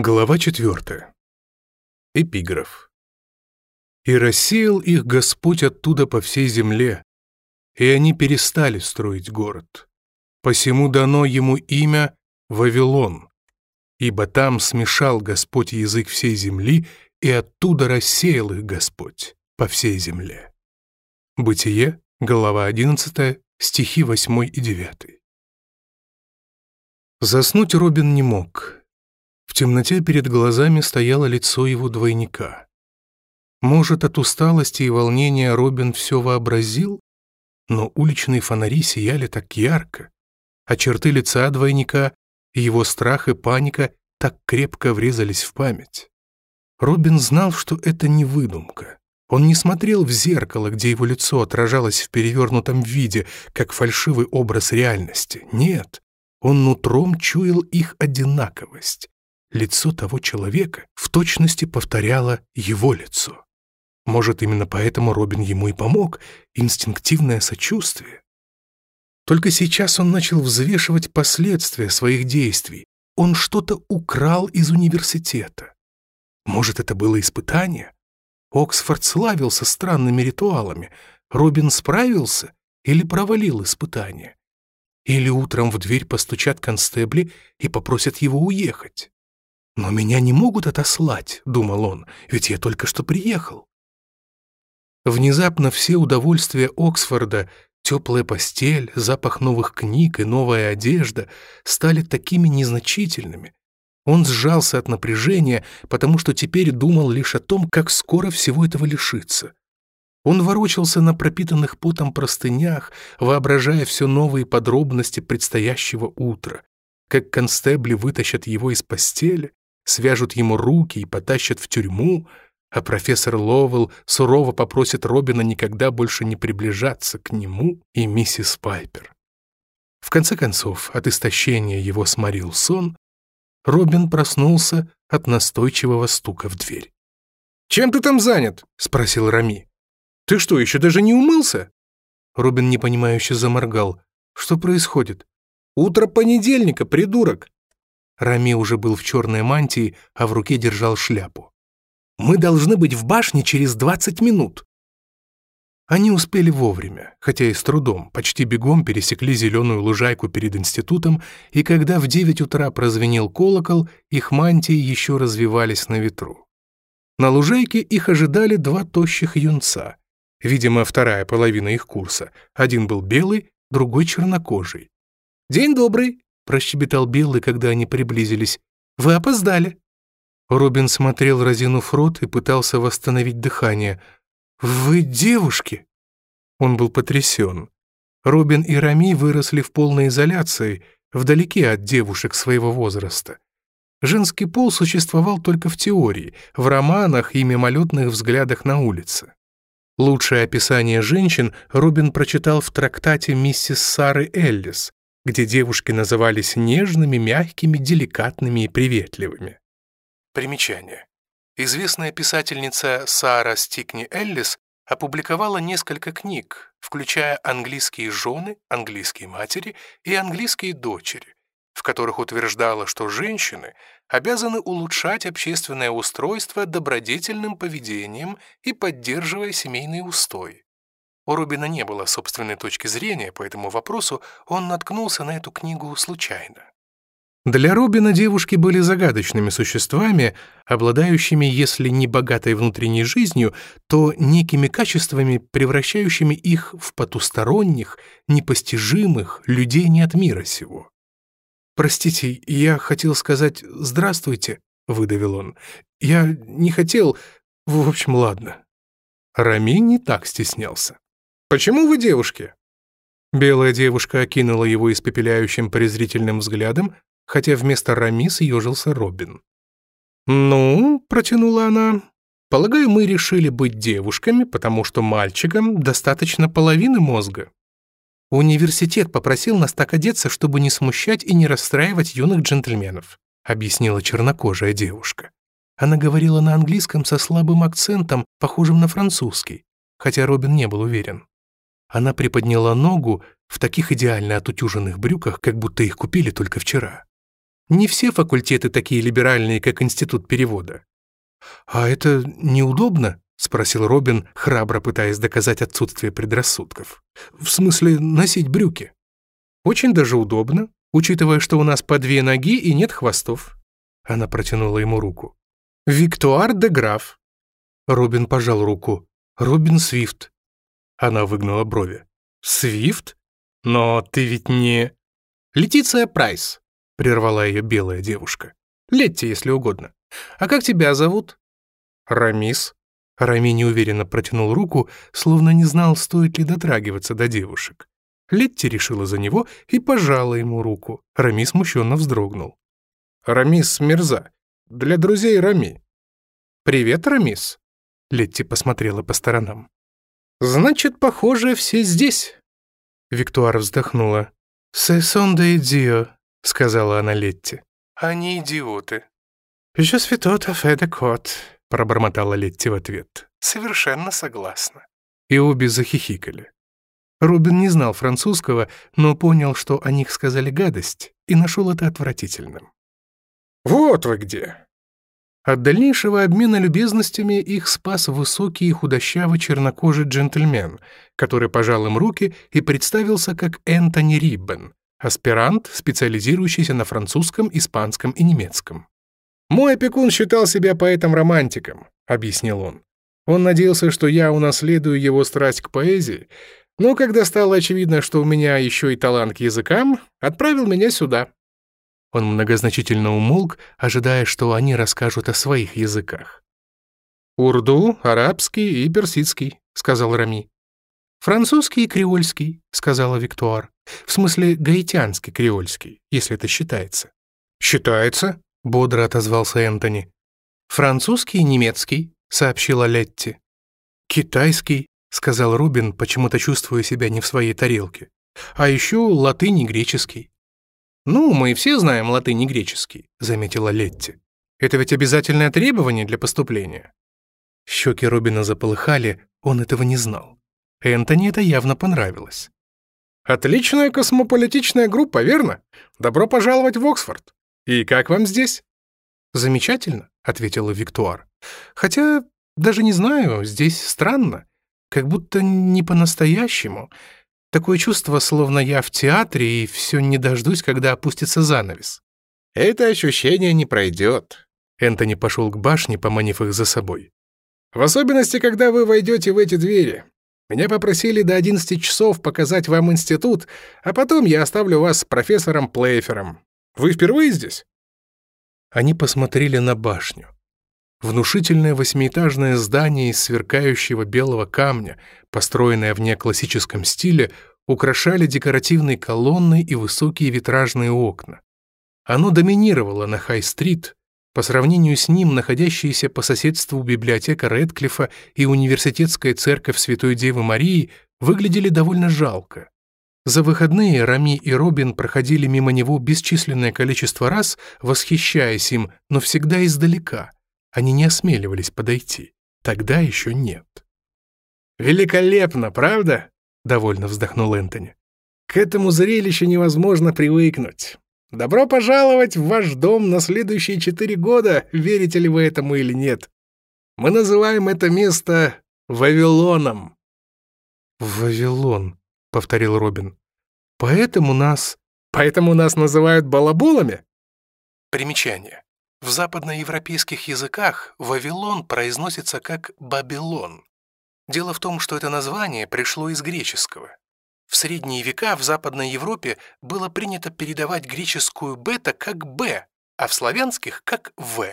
Глава 4. Эпиграф. «И рассеял их Господь оттуда по всей земле, и они перестали строить город. Посему дано ему имя Вавилон, ибо там смешал Господь язык всей земли, и оттуда рассеял их Господь по всей земле». Бытие, глава 11, стихи 8 и 9. Заснуть Робин не мог — в темноте перед глазами стояло лицо его двойника. Может, от усталости и волнения Робин все вообразил, но уличные фонари сияли так ярко, а черты лица двойника его страх и паника так крепко врезались в память. Робин знал, что это не выдумка. Он не смотрел в зеркало, где его лицо отражалось в перевернутом виде, как фальшивый образ реальности. Нет, он нутром чуял их одинаковость лицо того человека в точности повторяло его лицо. Может, именно поэтому Робин ему и помог, инстинктивное сочувствие. Только сейчас он начал взвешивать последствия своих действий. Он что-то украл из университета. Может, это было испытание? Оксфорд славился странными ритуалами. Робин справился или провалил испытание? Или утром в дверь постучат констебли и попросят его уехать? «Но меня не могут отослать», — думал он, — «ведь я только что приехал». Внезапно все удовольствия Оксфорда, теплая постель, запах новых книг и новая одежда стали такими незначительными. Он сжался от напряжения, потому что теперь думал лишь о том, как скоро всего этого лишиться. Он ворочался на пропитанных потом простынях, воображая все новые подробности предстоящего утра как констебли вытащат его из постели, свяжут ему руки и потащат в тюрьму, а профессор Ловел сурово попросит Робина никогда больше не приближаться к нему и миссис Пайпер. В конце концов, от истощения его сморил сон, Робин проснулся от настойчивого стука в дверь. «Чем ты там занят?» — спросил Рами. «Ты что, еще даже не умылся?» Робин непонимающе заморгал. «Что происходит?» «Утро понедельника, придурок! Рами уже был в черной мантии, а в руке держал шляпу. «Мы должны быть в башне через 20 минут!» Они успели вовремя, хотя и с трудом, почти бегом пересекли зеленую лужайку перед институтом, и когда в 9 утра прозвенел колокол, их мантии еще развивались на ветру. На лужайке их ожидали два тощих юнца. Видимо, вторая половина их курса. Один был белый, другой чернокожий. «День добрый!» прощебетал Белый, когда они приблизились. «Вы опоздали!» Робин смотрел, разинув рот, и пытался восстановить дыхание. «Вы девушки!» Он был потрясен. Робин и Рами выросли в полной изоляции, вдалеке от девушек своего возраста. Женский пол существовал только в теории, в романах и мимолетных взглядах на улице. Лучшее описание женщин Робин прочитал в трактате миссис Сары Эллис где девушки назывались нежными, мягкими, деликатными и приветливыми. Примечание. Известная писательница Сара Стикни Эллис опубликовала несколько книг, включая «Английские жены», «Английские матери» и «Английские дочери», в которых утверждала, что женщины обязаны улучшать общественное устройство добродетельным поведением и поддерживая семейные устои. У Рубина не было собственной точки зрения по этому вопросу, он наткнулся на эту книгу случайно. Для Робина девушки были загадочными существами, обладающими, если не богатой внутренней жизнью, то некими качествами, превращающими их в потусторонних, непостижимых людей не от мира сего. «Простите, я хотел сказать «здравствуйте», — выдавил он. «Я не хотел... В общем, ладно». Рами не так стеснялся. Почему вы девушки?» Белая девушка окинула его испепеляющим презрительным взглядом, хотя вместо Рамис ежился Робин. «Ну», — протянула она, — «полагаю, мы решили быть девушками, потому что мальчикам достаточно половины мозга». «Университет попросил нас так одеться, чтобы не смущать и не расстраивать юных джентльменов», — объяснила чернокожая девушка. Она говорила на английском со слабым акцентом, похожим на французский, хотя Робин не был уверен. Она приподняла ногу в таких идеально отутюженных брюках, как будто их купили только вчера. Не все факультеты такие либеральные, как Институт перевода. «А это неудобно?» — спросил Робин, храбро пытаясь доказать отсутствие предрассудков. «В смысле носить брюки?» «Очень даже удобно, учитывая, что у нас по две ноги и нет хвостов». Она протянула ему руку. «Виктуар де Граф». Робин пожал руку. «Робин Свифт, она выгнула брови. «Свифт? Но ты ведь не...» «Летиция Прайс», — прервала ее белая девушка. «Летти, если угодно. А как тебя зовут?» «Рамис». Рами неуверенно протянул руку, словно не знал, стоит ли дотрагиваться до девушек. Летти решила за него и пожала ему руку. Рами смущенно вздрогнул. «Рамис Мирза. Для друзей Рами». «Привет, Рамис». Летти посмотрела по сторонам. Значит, похоже, все здесь». Виктуар вздохнула. «Сессон да идио», — сказала она Летти. «Они идиоты». «Еще святота Феда Кот», — пробормотала Летти в ответ. «Совершенно согласна». И обе захихикали. Рубин не знал французского, но понял, что о них сказали гадость, и нашел это отвратительным. «Вот вы где!» От дальнейшего обмена любезностями их спас высокий и худощавый чернокожий джентльмен, который пожал им руки и представился как Энтони Риббен, аспирант, специализирующийся на французском, испанском и немецком. «Мой опекун считал себя поэтом-романтиком», — объяснил он. «Он надеялся, что я унаследую его страсть к поэзии, но когда стало очевидно, что у меня еще и талант к языкам, отправил меня сюда, он многозначительно умолк, ожидая, что они расскажут о своих языках. «Урду, арабский и персидский», — сказал Рами. «Французский и креольский», — сказала Виктуар. «В смысле гаитянский креольский, если это считается». «Считается», — бодро отозвался Энтони. «Французский и немецкий», — сообщила Летти. «Китайский», — сказал Рубин, почему-то чувствуя себя не в своей тарелке. «А еще латынь и греческий». «Ну, мы все знаем латынь и греческий», — заметила Летти. «Это ведь обязательное требование для поступления». Щеки Робина заполыхали, он этого не знал. Энтони это явно понравилось. «Отличная космополитичная группа, верно? Добро пожаловать в Оксфорд. И как вам здесь?» «Замечательно», — ответила Виктуар. «Хотя, даже не знаю, здесь странно. Как будто не по-настоящему. Такое чувство, словно я в театре и все не дождусь, когда опустится занавес. Это ощущение не пройдет. Энтони пошел к башне, поманив их за собой. В особенности, когда вы войдете в эти двери. Меня попросили до 11 часов показать вам институт, а потом я оставлю вас с профессором Плейфером. Вы впервые здесь? Они посмотрели на башню. Внушительное восьмиэтажное здание из сверкающего белого камня, построенное в неоклассическом стиле, украшали декоративные колонны и высокие витражные окна. Оно доминировало на Хай-стрит, по сравнению с ним находящиеся по соседству библиотека Редклифа и университетская церковь Святой Девы Марии выглядели довольно жалко. За выходные Рами и Робин проходили мимо него бесчисленное количество раз, восхищаясь им, но всегда издалека — они не осмеливались подойти. Тогда еще нет. «Великолепно, правда?» — довольно вздохнул Энтони. «К этому зрелищу невозможно привыкнуть. Добро пожаловать в ваш дом на следующие четыре года, верите ли вы этому или нет. Мы называем это место Вавилоном». «Вавилон», — повторил Робин. «Поэтому нас...» «Поэтому нас называют балаболами?» Примечание. В западноевропейских языках Вавилон произносится как «Бабилон». Дело в том, что это название пришло из греческого. В средние века в Западной Европе было принято передавать греческую «бета» как «б», а в славянских как «в».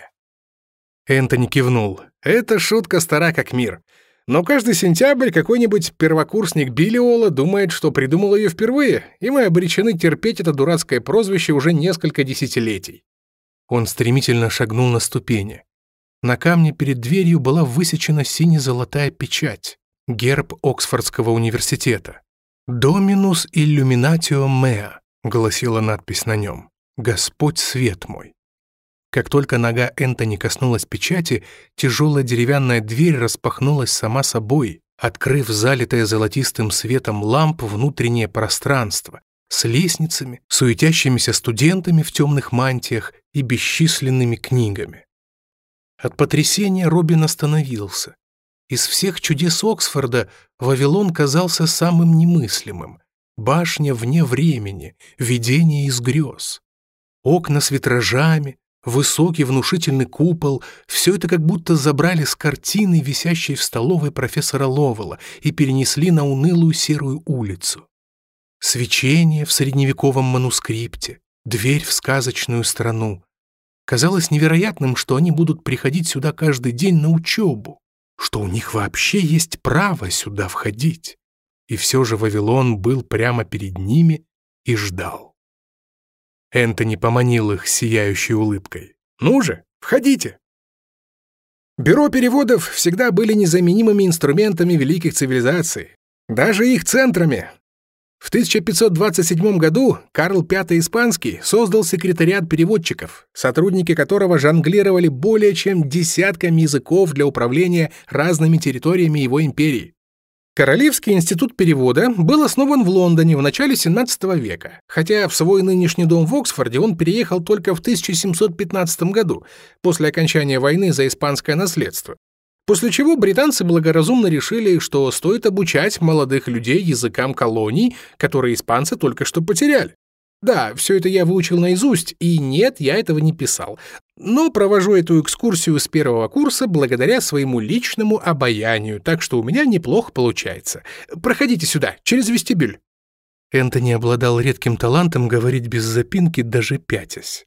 Энтони кивнул. Это шутка стара как мир. Но каждый сентябрь какой-нибудь первокурсник Биллиола думает, что придумал ее впервые, и мы обречены терпеть это дурацкое прозвище уже несколько десятилетий. Он стремительно шагнул на ступени. На камне перед дверью была высечена сине-золотая печать, герб Оксфордского университета. «Доминус иллюминатио меа», — гласила надпись на нем. «Господь свет мой». Как только нога Энтони коснулась печати, тяжелая деревянная дверь распахнулась сама собой, открыв залитое золотистым светом ламп внутреннее пространство с лестницами, суетящимися студентами в темных мантиях и бесчисленными книгами. От потрясения Робин остановился. Из всех чудес Оксфорда Вавилон казался самым немыслимым. Башня вне времени, видение из грез. Окна с витражами, высокий внушительный купол — все это как будто забрали с картины, висящей в столовой профессора Ловела, и перенесли на унылую серую улицу. Свечение в средневековом манускрипте, дверь в сказочную страну, Казалось невероятным, что они будут приходить сюда каждый день на учебу, что у них вообще есть право сюда входить. И все же Вавилон был прямо перед ними и ждал. Энтони поманил их сияющей улыбкой. «Ну же, входите!» Бюро переводов всегда были незаменимыми инструментами великих цивилизаций, даже их центрами, в 1527 году Карл V Испанский создал секретариат переводчиков, сотрудники которого жонглировали более чем десятками языков для управления разными территориями его империи. Королевский институт перевода был основан в Лондоне в начале 17 века, хотя в свой нынешний дом в Оксфорде он переехал только в 1715 году, после окончания войны за испанское наследство. После чего британцы благоразумно решили, что стоит обучать молодых людей языкам колоний, которые испанцы только что потеряли. Да, все это я выучил наизусть, и нет, я этого не писал. Но провожу эту экскурсию с первого курса благодаря своему личному обаянию, так что у меня неплохо получается. Проходите сюда, через вестибюль». Энтони обладал редким талантом говорить без запинки, даже пятясь.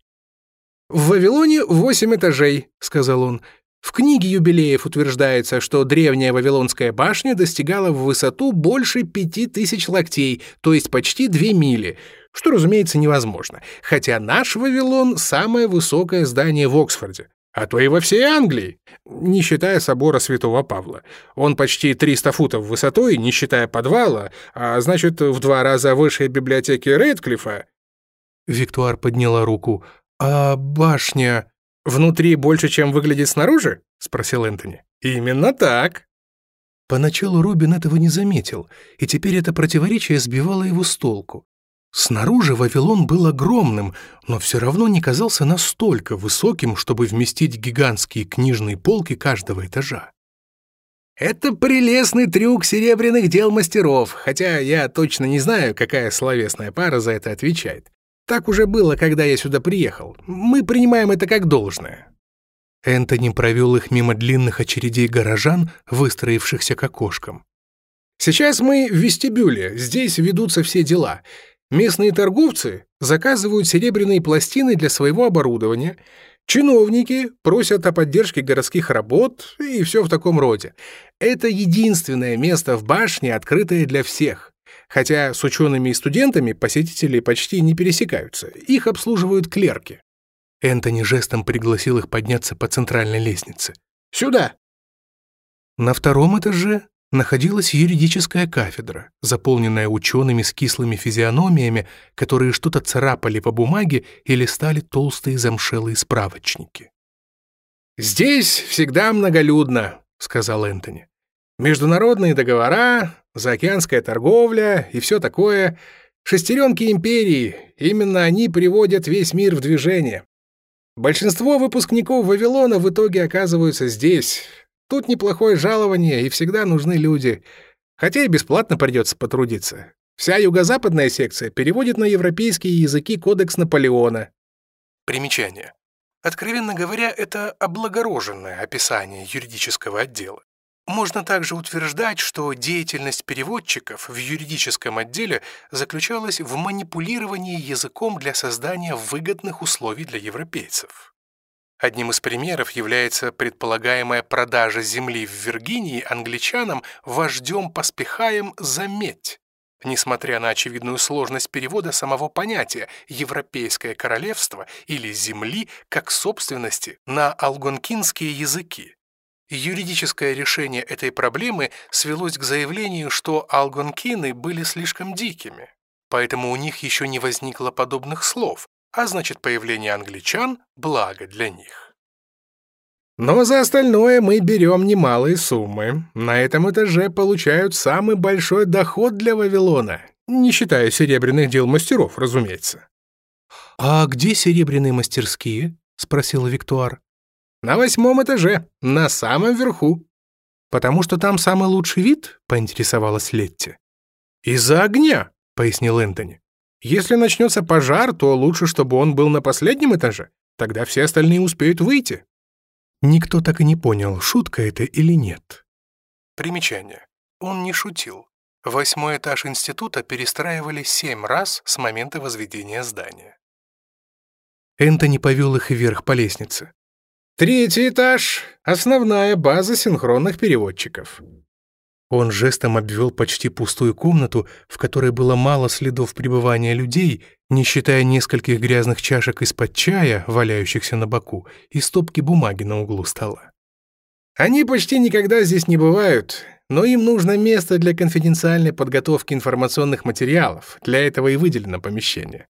«В Вавилоне восемь этажей», — сказал он, — в книге юбилеев утверждается, что древняя Вавилонская башня достигала в высоту больше 5000 локтей, то есть почти 2 мили, что, разумеется, невозможно, хотя наш Вавилон – самое высокое здание в Оксфорде, а то и во всей Англии, не считая собора Святого Павла. Он почти 300 футов высотой, не считая подвала, а значит, в два раза выше библиотеки Рэдклиффа. Виктуар подняла руку. «А башня...» внутри больше, чем выглядит снаружи?» — спросил Энтони. «Именно так». Поначалу Робин этого не заметил, и теперь это противоречие сбивало его с толку. Снаружи Вавилон был огромным, но все равно не казался настолько высоким, чтобы вместить гигантские книжные полки каждого этажа. «Это прелестный трюк серебряных дел мастеров, хотя я точно не знаю, какая словесная пара за это отвечает. Так уже было, когда я сюда приехал. Мы принимаем это как должное». Энтони провел их мимо длинных очередей горожан, выстроившихся к окошкам. «Сейчас мы в вестибюле, здесь ведутся все дела. Местные торговцы заказывают серебряные пластины для своего оборудования, чиновники просят о поддержке городских работ и все в таком роде. Это единственное место в башне, открытое для всех. Хотя с учеными и студентами посетители почти не пересекаются, их обслуживают клерки. Энтони жестом пригласил их подняться по центральной лестнице. «Сюда!» На втором этаже находилась юридическая кафедра, заполненная учеными с кислыми физиономиями, которые что-то царапали по бумаге и листали толстые замшелые справочники. «Здесь всегда многолюдно», — сказал Энтони. «Международные договора, заокеанская торговля и все такое. Шестеренки империи, именно они приводят весь мир в движение. Большинство выпускников Вавилона в итоге оказываются здесь. Тут неплохое жалование и всегда нужны люди. Хотя и бесплатно придется потрудиться. Вся юго-западная секция переводит на европейские языки кодекс Наполеона. Примечание. Откровенно говоря, это облагороженное описание юридического отдела. Можно также утверждать, что деятельность переводчиков в юридическом отделе заключалась в манипулировании языком для создания выгодных условий для европейцев. Одним из примеров является предполагаемая продажа земли в Виргинии англичанам вождем Поспехаем «Заметь». Несмотря на очевидную сложность перевода самого понятия «европейское королевство» или «земли» как собственности на алгонкинские языки, Юридическое решение этой проблемы свелось к заявлению, что алгонкины были слишком дикими, поэтому у них еще не возникло подобных слов, а значит появление англичан – благо для них. Но за остальное мы берем немалые суммы. На этом этаже получают самый большой доход для Вавилона, не считая серебряных дел мастеров, разумеется. «А где серебряные мастерские?» — спросил Виктуар на восьмом этаже, на самом верху». «Потому что там самый лучший вид?» — поинтересовалась Летти. «Из-за огня», — пояснил Энтони. «Если начнется пожар, то лучше, чтобы он был на последнем этаже. Тогда все остальные успеют выйти». Никто так и не понял, шутка это или нет. Примечание. Он не шутил. Восьмой этаж института перестраивали семь раз с момента возведения здания. Энтони повел их вверх по лестнице. Третий этаж — основная база синхронных переводчиков. Он жестом обвел почти пустую комнату, в которой было мало следов пребывания людей, не считая нескольких грязных чашек из-под чая, валяющихся на боку, и стопки бумаги на углу стола. Они почти никогда здесь не бывают, но им нужно место для конфиденциальной подготовки информационных материалов, для этого и выделено помещение.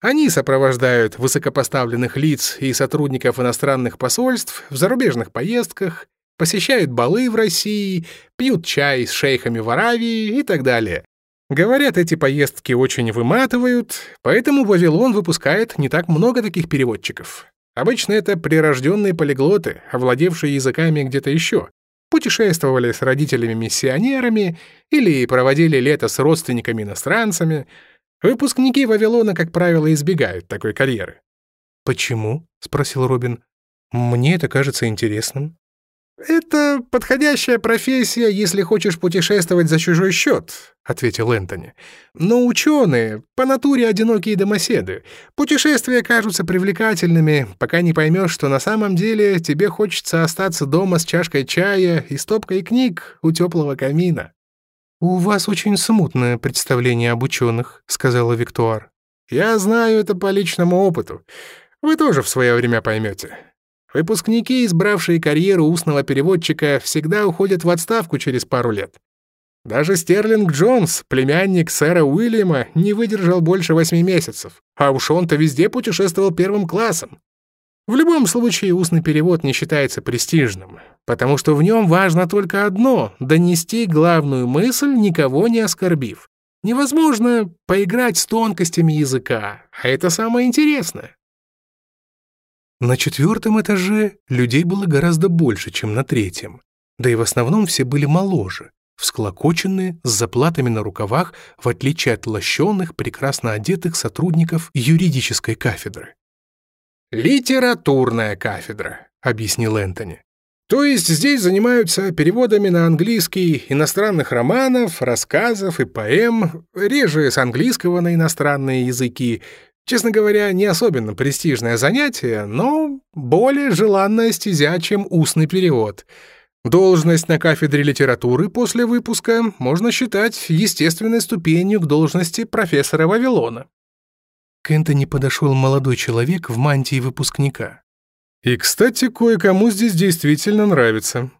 Они сопровождают высокопоставленных лиц и сотрудников иностранных посольств в зарубежных поездках, посещают балы в России, пьют чай с шейхами в Аравии и так далее. Говорят, эти поездки очень выматывают, поэтому Вавилон выпускает не так много таких переводчиков. Обычно это прирожденные полиглоты, овладевшие языками где-то еще. Путешествовали с родителями-миссионерами или проводили лето с родственниками-иностранцами — Выпускники Вавилона, как правило, избегают такой карьеры. «Почему?» — спросил Робин. «Мне это кажется интересным». «Это подходящая профессия, если хочешь путешествовать за чужой счет», — ответил Энтони. «Но ученые по натуре одинокие домоседы. Путешествия кажутся привлекательными, пока не поймешь, что на самом деле тебе хочется остаться дома с чашкой чая и стопкой книг у теплого камина». «У вас очень смутное представление об ученых», — сказала Виктуар. «Я знаю это по личному опыту. Вы тоже в свое время поймете. Выпускники, избравшие карьеру устного переводчика, всегда уходят в отставку через пару лет. Даже Стерлинг Джонс, племянник сэра Уильяма, не выдержал больше восьми месяцев, а уж он-то везде путешествовал первым классом. В любом случае, устный перевод не считается престижным потому что в нем важно только одно — донести главную мысль, никого не оскорбив. Невозможно поиграть с тонкостями языка, а это самое интересное. На четвертом этаже людей было гораздо больше, чем на третьем, да и в основном все были моложе, всклокоченные, с заплатами на рукавах, в отличие от лощеных, прекрасно одетых сотрудников юридической кафедры. «Литературная кафедра», — объяснил Энтони. То есть здесь занимаются переводами на английский иностранных романов, рассказов и поэм, реже с английского на иностранные языки. Честно говоря, не особенно престижное занятие, но более желанная стезя, чем устный перевод. Должность на кафедре литературы после выпуска можно считать естественной ступенью к должности профессора Вавилона. К Энтони подошел молодой человек в мантии выпускника. И, кстати, кое-кому здесь действительно нравится.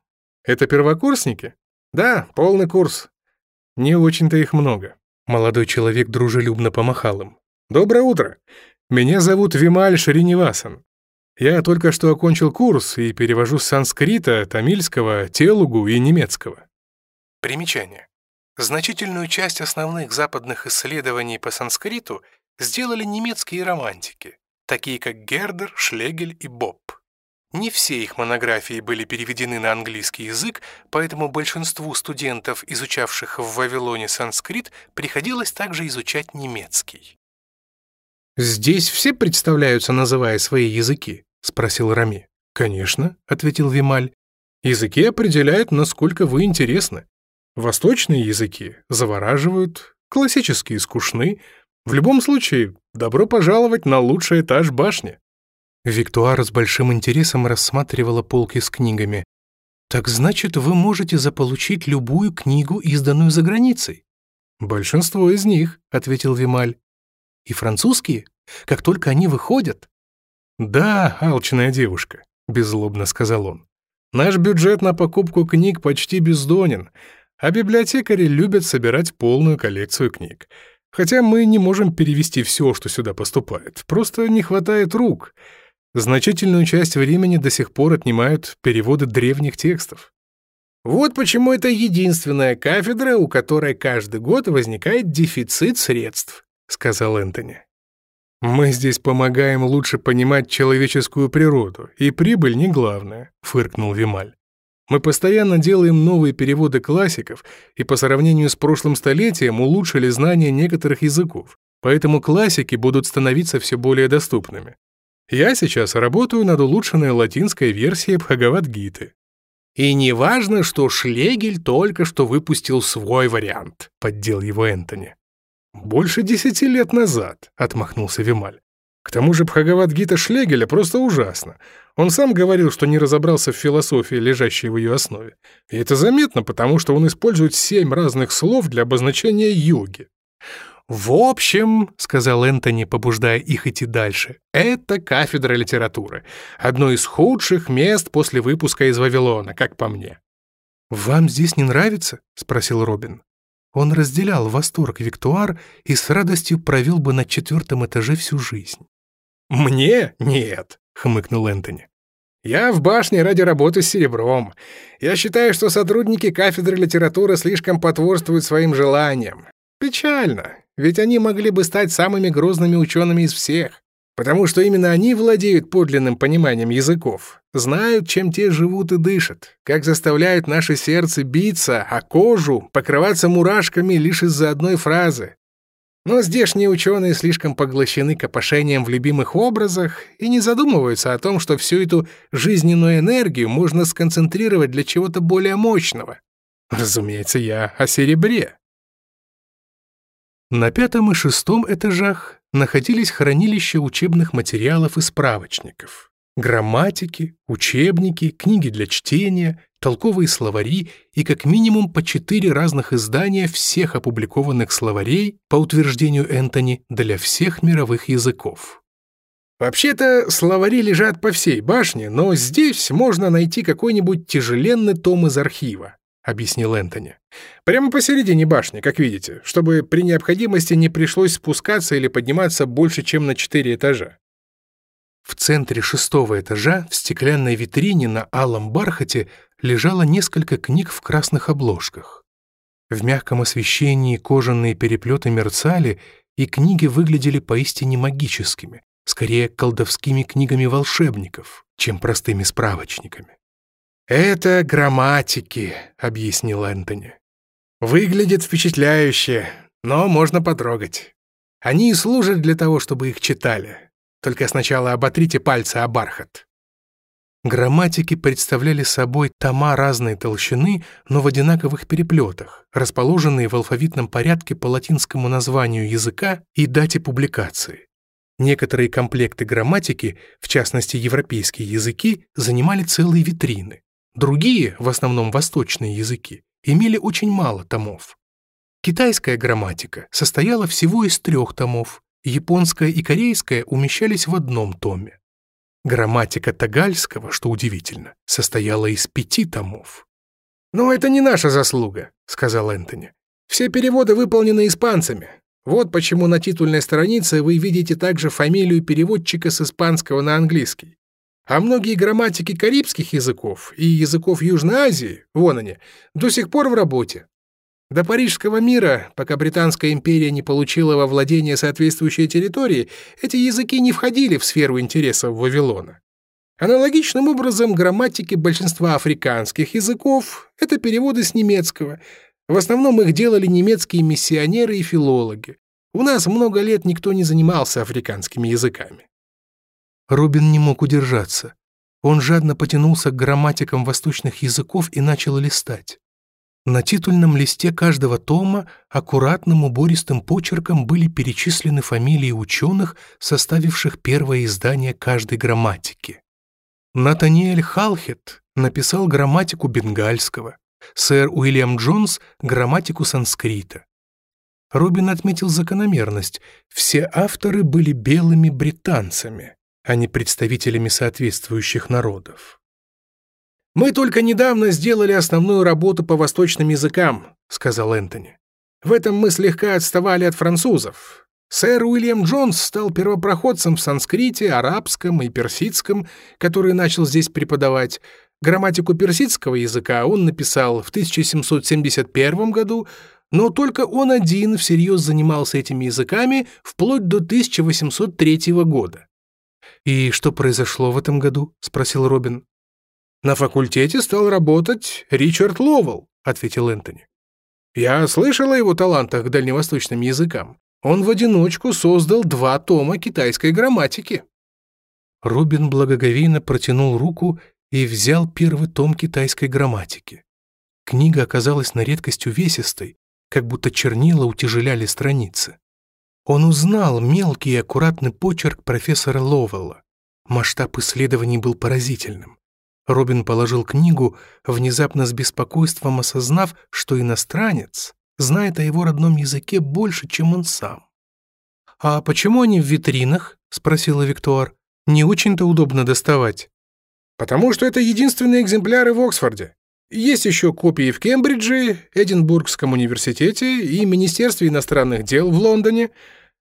Это первокурсники? Да, полный курс. Не очень-то их много. Молодой человек дружелюбно помахал им. Доброе утро. Меня зовут Вималь Шриневасан. Я только что окончил курс и перевожу с санскрита, тамильского, телугу и немецкого. Примечание. Значительную часть основных западных исследований по санскриту сделали немецкие романтики такие как Гердер, Шлегель и Боб. Не все их монографии были переведены на английский язык, поэтому большинству студентов, изучавших в Вавилоне санскрит, приходилось также изучать немецкий. «Здесь все представляются, называя свои языки?» — спросил Рами. «Конечно», — ответил Вималь. «Языки определяют, насколько вы интересны. Восточные языки завораживают, классические скучны. В любом случае, Добро пожаловать на лучший этаж башни!» Виктуара с большим интересом рассматривала полки с книгами. «Так значит, вы можете заполучить любую книгу, изданную за границей?» «Большинство из них», — ответил Вималь. «И французские? Как только они выходят?» «Да, алчная девушка», — беззлобно сказал он. «Наш бюджет на покупку книг почти бездонен, а библиотекари любят собирать полную коллекцию книг. Хотя мы не можем перевести все, что сюда поступает. Просто не хватает рук. Значительную часть времени до сих пор отнимают переводы древних текстов. Вот почему это единственная кафедра, у которой каждый год возникает дефицит средств, сказал Энтони. Мы здесь помогаем лучше понимать человеческую природу, и прибыль не главное, фыркнул Вималь. Мы постоянно делаем новые переводы классиков и по сравнению с прошлым столетием улучшили знания некоторых языков, поэтому классики будут становиться все более доступными. Я сейчас работаю над улучшенной латинской версией Бхагавадгиты. И не важно, что Шлегель только что выпустил свой вариант, поддел его Энтони. Больше десяти лет назад, отмахнулся Вималь. К тому же Бхагавадгита Шлегеля просто ужасно. Он сам говорил, что не разобрался в философии, лежащей в ее основе. И это заметно, потому что он использует семь разных слов для обозначения йоги. «В общем», — сказал Энтони, побуждая их идти дальше, — «это кафедра литературы. Одно из худших мест после выпуска из Вавилона, как по мне». «Вам здесь не нравится?» — спросил Робин. Он разделял восторг Виктуар и с радостью провел бы на четвертом этаже всю жизнь. «Мне? Нет хмыкнул Энтони. «Я в башне ради работы с серебром. Я считаю, что сотрудники кафедры литературы слишком потворствуют своим желаниям. Печально, ведь они могли бы стать самыми грозными учеными из всех, потому что именно они владеют подлинным пониманием языков, знают, чем те живут и дышат, как заставляют наше сердце биться, а кожу покрываться мурашками лишь из-за одной фразы, но здешние ученые слишком поглощены копошением в любимых образах и не задумываются о том, что всю эту жизненную энергию можно сконцентрировать для чего-то более мощного. Разумеется, я о серебре. На пятом и шестом этажах находились хранилища учебных материалов и справочников грамматики, учебники, книги для чтения, толковые словари и как минимум по четыре разных издания всех опубликованных словарей, по утверждению Энтони, для всех мировых языков. Вообще-то словари лежат по всей башне, но здесь можно найти какой-нибудь тяжеленный том из архива, объяснил Энтони. Прямо посередине башни, как видите, чтобы при необходимости не пришлось спускаться или подниматься больше, чем на четыре этажа. В центре шестого этажа в стеклянной витрине на алом бархате лежало несколько книг в красных обложках. В мягком освещении кожаные переплеты мерцали, и книги выглядели поистине магическими, скорее колдовскими книгами волшебников, чем простыми справочниками. «Это грамматики», — объяснил Энтони. «Выглядит впечатляюще, но можно потрогать. Они и служат для того, чтобы их читали. Только сначала оботрите пальцы о бархат. Грамматики представляли собой тома разной толщины, но в одинаковых переплетах, расположенные в алфавитном порядке по латинскому названию языка и дате публикации. Некоторые комплекты грамматики, в частности европейские языки, занимали целые витрины. Другие, в основном восточные языки, имели очень мало томов. Китайская грамматика состояла всего из трех томов, Японская и корейская умещались в одном томе. Грамматика Тагальского, что удивительно, состояла из пяти томов. «Но это не наша заслуга», — сказал Энтони. «Все переводы выполнены испанцами. Вот почему на титульной странице вы видите также фамилию переводчика с испанского на английский. А многие грамматики карибских языков и языков Южной Азии, вон они, до сих пор в работе. До Парижского мира, пока Британская империя не получила во владение соответствующие территории, эти языки не входили в сферу интересов Вавилона. Аналогичным образом грамматики большинства африканских языков — это переводы с немецкого. В основном их делали немецкие миссионеры и филологи. У нас много лет никто не занимался африканскими языками. Рубин не мог удержаться. Он жадно потянулся к грамматикам восточных языков и начал листать. На титульном листе каждого тома аккуратным убористым почерком были перечислены фамилии ученых, составивших первое издание каждой грамматики. Натаниэль Халхет написал грамматику бенгальского, сэр Уильям Джонс — грамматику санскрита. Робин отметил закономерность — все авторы были белыми британцами, а не представителями соответствующих народов. «Мы только недавно сделали основную работу по восточным языкам», — сказал Энтони. «В этом мы слегка отставали от французов. Сэр Уильям Джонс стал первопроходцем в санскрите, арабском и персидском, который начал здесь преподавать. Грамматику персидского языка он написал в 1771 году, но только он один всерьез занимался этими языками вплоть до 1803 года. «И что произошло в этом году?» — спросил Робин. На факультете стал работать Ричард Ловелл, ответил Энтони. Я слышал о его талантах к дальневосточным языкам. Он в одиночку создал два тома китайской грамматики. Рубин благоговейно протянул руку и взял первый том китайской грамматики. Книга оказалась на редкость увесистой, как будто чернила утяжеляли страницы. Он узнал мелкий и аккуратный почерк профессора Ловелла. Масштаб исследований был поразительным. Робин положил книгу, внезапно с беспокойством осознав, что иностранец знает о его родном языке больше, чем он сам. «А почему они в витринах?» — спросила Виктуар. «Не очень-то удобно доставать». «Потому что это единственные экземпляры в Оксфорде. Есть еще копии в Кембридже, Эдинбургском университете и Министерстве иностранных дел в Лондоне»,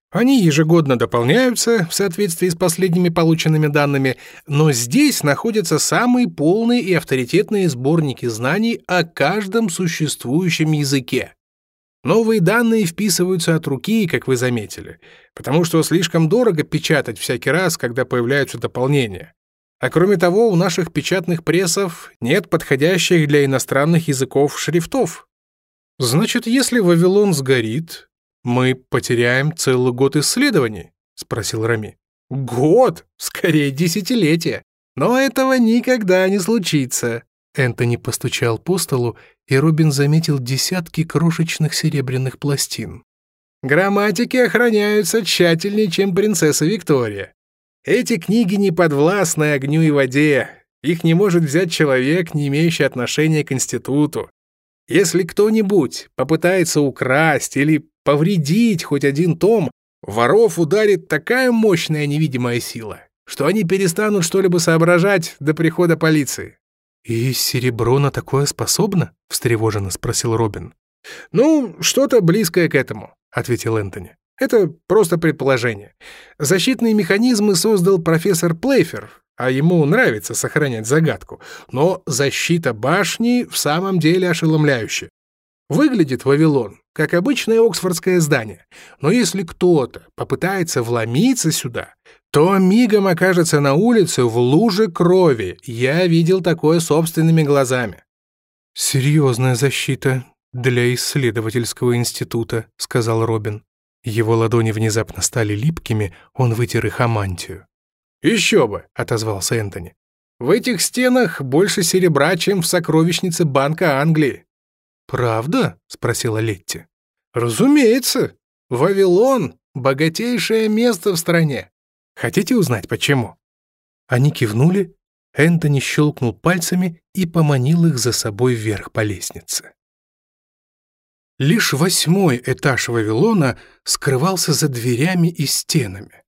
они ежегодно дополняются в соответствии с последними полученными данными, но здесь находятся самые полные и авторитетные сборники знаний о каждом существующем языке. Новые данные вписываются от руки, как вы заметили, потому что слишком дорого печатать всякий раз, когда появляются дополнения. А кроме того, у наших печатных прессов нет подходящих для иностранных языков шрифтов. Значит, если Вавилон сгорит, «Мы потеряем целый год исследований», — спросил Рами. «Год? Скорее, десятилетие. Но этого никогда не случится». Энтони постучал по столу, и Рубин заметил десятки крошечных серебряных пластин. «Грамматики охраняются тщательнее, чем принцесса Виктория. Эти книги не подвластны огню и воде. Их не может взять человек, не имеющий отношения к институту. Если кто-нибудь попытается украсть или повредить хоть один том, воров ударит такая мощная невидимая сила, что они перестанут что-либо соображать до прихода полиции. «И серебро на такое способно?» — встревоженно спросил Робин. «Ну, что-то близкое к этому», — ответил Энтони. «Это просто предположение. Защитные механизмы создал профессор Плейфер, а ему нравится сохранять загадку. Но защита башни в самом деле ошеломляющая. Выглядит Вавилон как обычное оксфордское здание, но если кто-то попытается вломиться сюда, то мигом окажется на улице в луже крови. Я видел такое собственными глазами. «Серьезная защита для исследовательского института», — сказал Робин. Его ладони внезапно стали липкими, он вытер их амантию. «Еще бы», — отозвался Энтони. «В этих стенах больше серебра, чем в сокровищнице Банка Англии». «Правда?» — спросила Летти. «Разумеется. Вавилон — богатейшее место в стране. Хотите узнать, почему?» Они кивнули, Энтони щелкнул пальцами и поманил их за собой вверх по лестнице. Лишь восьмой этаж Вавилона скрывался за дверями и стенами.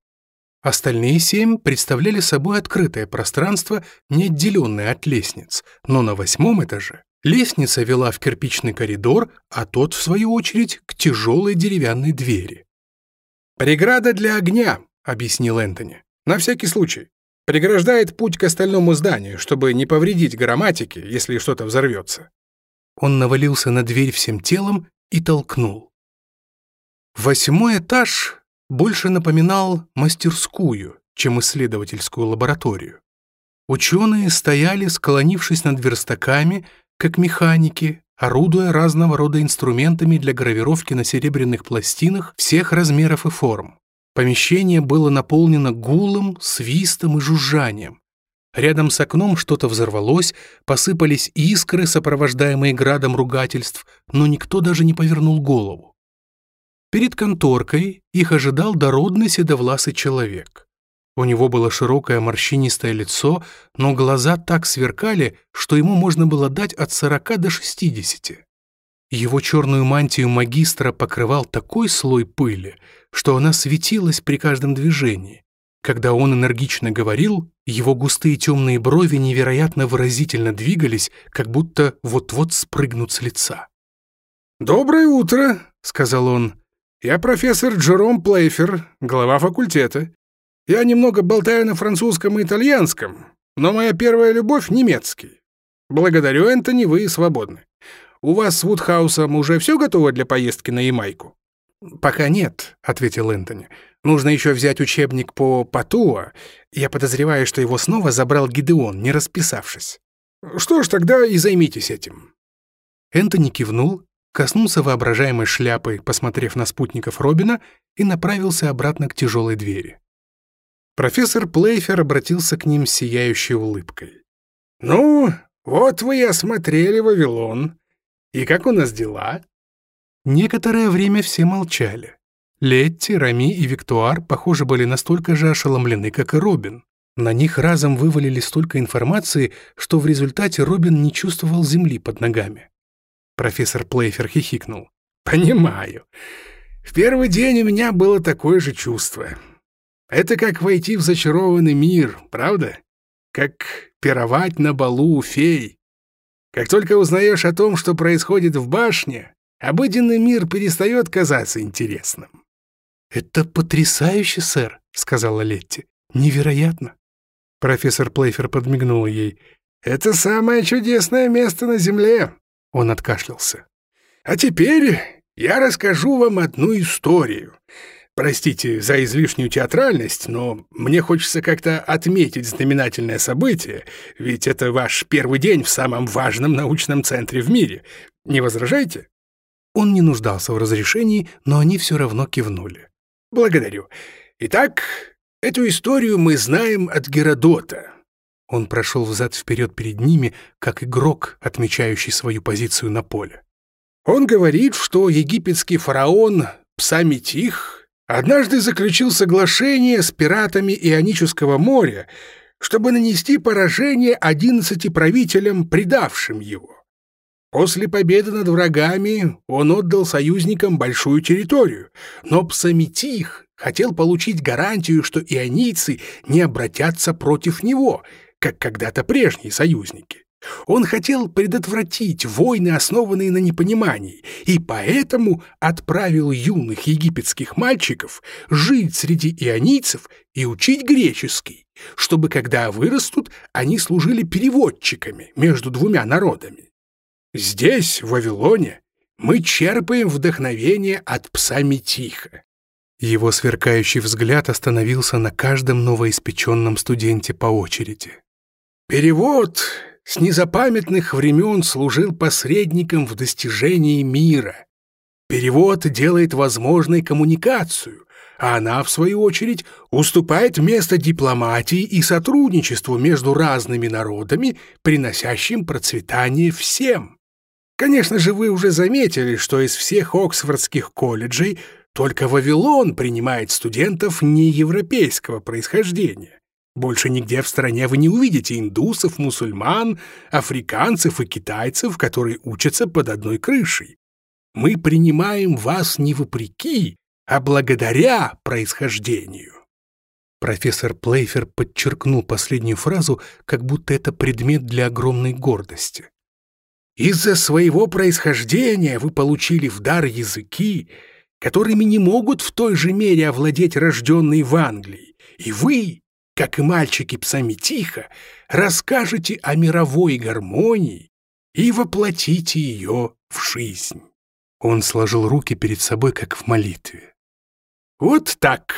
Остальные семь представляли собой открытое пространство, не отделенное от лестниц, но на восьмом этаже Лестница вела в кирпичный коридор, а тот, в свою очередь, к тяжелой деревянной двери. «Преграда для огня», — объяснил Энтони. «На всякий случай. Преграждает путь к остальному зданию, чтобы не повредить грамматике, если что-то взорвется». Он навалился на дверь всем телом и толкнул. Восьмой этаж больше напоминал мастерскую, чем исследовательскую лабораторию. Ученые стояли, склонившись над верстаками, как механики, орудуя разного рода инструментами для гравировки на серебряных пластинах всех размеров и форм. Помещение было наполнено гулом, свистом и жужжанием. Рядом с окном что-то взорвалось, посыпались искры, сопровождаемые градом ругательств, но никто даже не повернул голову. Перед конторкой их ожидал дородный седовласый человек. У него было широкое морщинистое лицо, но глаза так сверкали, что ему можно было дать от 40 до 60. Его черную мантию магистра покрывал такой слой пыли, что она светилась при каждом движении. Когда он энергично говорил, его густые темные брови невероятно выразительно двигались, как будто вот-вот спрыгнут с лица. «Доброе утро», — сказал он. «Я профессор Джером Плейфер, глава факультета. Я немного болтаю на французском и итальянском, но моя первая любовь — немецкий. Благодарю, Энтони, вы свободны. У вас с Вудхаусом уже все готово для поездки на Ямайку?» «Пока нет», — ответил Энтони. «Нужно еще взять учебник по Патуа. Я подозреваю, что его снова забрал Гидеон, не расписавшись». «Что ж, тогда и займитесь этим». Энтони кивнул, коснулся воображаемой шляпы, посмотрев на спутников Робина, и направился обратно к тяжелой двери. Профессор Плейфер обратился к ним сияющей улыбкой. «Ну, вот вы и осмотрели Вавилон. И как у нас дела?» Некоторое время все молчали. Летти, Рами и Виктуар, похоже, были настолько же ошеломлены, как и Робин. На них разом вывалили столько информации, что в результате Робин не чувствовал земли под ногами. Профессор Плейфер хихикнул. «Понимаю. В первый день у меня было такое же чувство. Это как войти в зачарованный мир, правда? Как пировать на балу фей. Как только узнаешь о том, что происходит в башне, обыденный мир перестает казаться интересным. «Это потрясающе, сэр», — сказала Летти. «Невероятно». Профессор Плейфер подмигнул ей. «Это самое чудесное место на Земле», — он откашлялся. «А теперь я расскажу вам одну историю. Простите за излишнюю театральность, но мне хочется как-то отметить знаменательное событие, ведь это ваш первый день в самом важном научном центре в мире. Не возражаете? Он не нуждался в разрешении, но они все равно кивнули. Благодарю. Итак, эту историю мы знаем от Геродота. Он прошел взад-вперед перед ними, как игрок, отмечающий свою позицию на поле. Он говорит, что египетский фараон Псамитих однажды заключил соглашение с пиратами Ионического моря, чтобы нанести поражение одиннадцати правителям, предавшим его. После победы над врагами он отдал союзникам большую территорию, но Псаметих хотел получить гарантию, что ионийцы не обратятся против него, как когда-то прежние союзники. Он хотел предотвратить войны, основанные на непонимании, и поэтому отправил юных египетских мальчиков жить среди ионийцев и учить греческий, чтобы, когда вырастут, они служили переводчиками между двумя народами. Здесь, в Вавилоне, мы черпаем вдохновение от пса Метиха. Его сверкающий взгляд остановился на каждом новоиспеченном студенте по очереди. «Перевод с незапамятных времен служил посредником в достижении мира. Перевод делает возможной коммуникацию, а она, в свою очередь, уступает место дипломатии и сотрудничеству между разными народами, приносящим процветание всем. Конечно же, вы уже заметили, что из всех оксфордских колледжей только Вавилон принимает студентов неевропейского происхождения. Больше нигде в стране вы не увидите индусов, мусульман, африканцев и китайцев, которые учатся под одной крышей. Мы принимаем вас не вопреки, а благодаря происхождению. Профессор Плейфер подчеркнул последнюю фразу, как будто это предмет для огромной гордости. «Из-за своего происхождения вы получили в дар языки, которыми не могут в той же мере овладеть рожденные в Англии, и вы как и мальчики-псами тихо, расскажете о мировой гармонии и воплотите ее в жизнь». Он сложил руки перед собой, как в молитве. «Вот так!»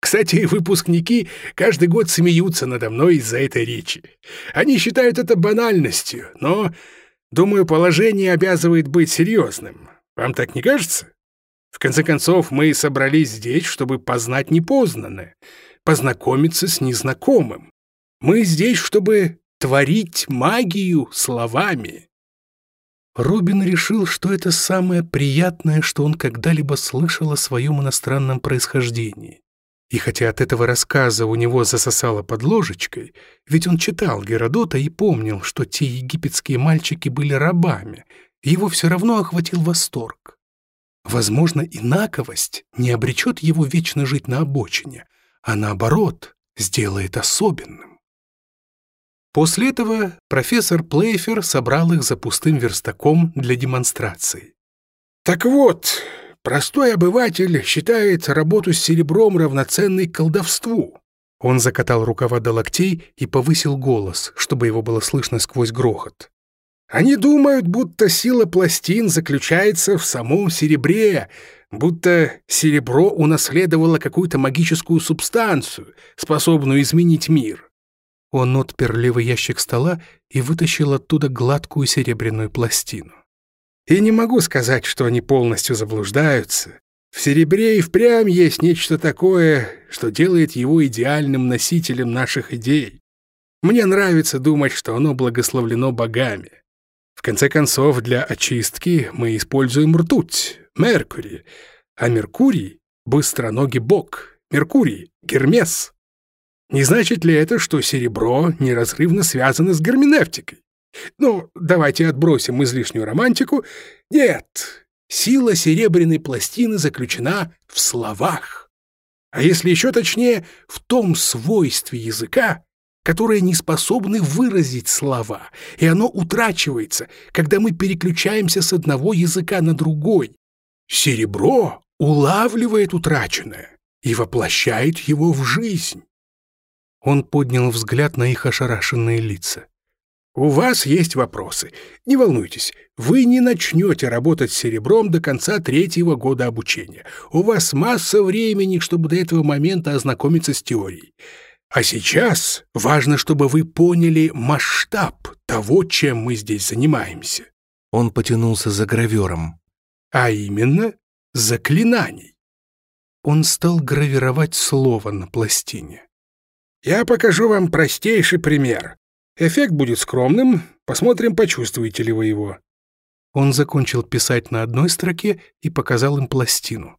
Кстати, выпускники каждый год смеются надо мной из-за этой речи. Они считают это банальностью, но, думаю, положение обязывает быть серьезным. Вам так не кажется? В конце концов, мы собрались здесь, чтобы познать непознанное — познакомиться с незнакомым. Мы здесь, чтобы творить магию словами». Рубин решил, что это самое приятное, что он когда-либо слышал о своем иностранном происхождении. И хотя от этого рассказа у него засосало под ложечкой, ведь он читал Геродота и помнил, что те египетские мальчики были рабами, его все равно охватил восторг. Возможно, инаковость не обречет его вечно жить на обочине — а наоборот, сделает особенным. После этого профессор Плейфер собрал их за пустым верстаком для демонстрации. «Так вот, простой обыватель считает работу с серебром равноценной колдовству», он закатал рукава до локтей и повысил голос, чтобы его было слышно сквозь грохот. Они думают, будто сила пластин заключается в самом серебре, будто серебро унаследовало какую-то магическую субстанцию, способную изменить мир. Он отпер левый ящик стола и вытащил оттуда гладкую серебряную пластину. И не могу сказать, что они полностью заблуждаются. В серебре и впрямь есть нечто такое, что делает его идеальным носителем наших идей. Мне нравится думать, что оно благословлено богами. В конце концов, для очистки мы используем ртуть, Меркурий, а Меркурий — быстроногий бог, Меркурий — Гермес. Не значит ли это, что серебро неразрывно связано с герменевтикой? Ну, давайте отбросим излишнюю романтику. Нет, сила серебряной пластины заключена в словах. А если еще точнее, в том свойстве языка, которое не способны выразить слова, и оно утрачивается, когда мы переключаемся с одного языка на другой. Серебро улавливает утраченное и воплощает его в жизнь. Он поднял взгляд на их ошарашенные лица. «У вас есть вопросы. Не волнуйтесь, вы не начнете работать с серебром до конца третьего года обучения. У вас масса времени, чтобы до этого момента ознакомиться с теорией. А сейчас важно, чтобы вы поняли масштаб того, чем мы здесь занимаемся. Он потянулся за гравером. А именно, заклинаний. Он стал гравировать слово на пластине. Я покажу вам простейший пример. Эффект будет скромным, посмотрим, почувствуете ли вы его. Он закончил писать на одной строке и показал им пластину.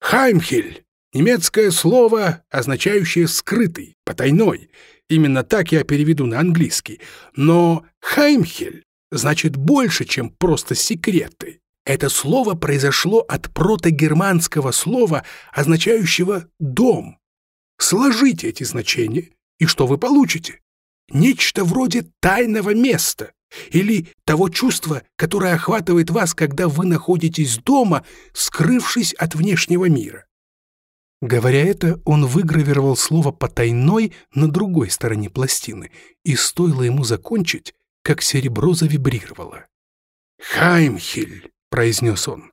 «Хаймхель! Немецкое слово, означающее «скрытый», «потайной». Именно так я переведу на английский. Но «хаймхель» значит больше, чем просто «секреты». Это слово произошло от протогерманского слова, означающего «дом». Сложите эти значения, и что вы получите? Нечто вроде тайного места или того чувства, которое охватывает вас, когда вы находитесь дома, скрывшись от внешнего мира. Говоря это, он выгравировал слово «потайной» на другой стороне пластины, и стоило ему закончить, как серебро завибрировало. «Хаймхель!» — произнес он.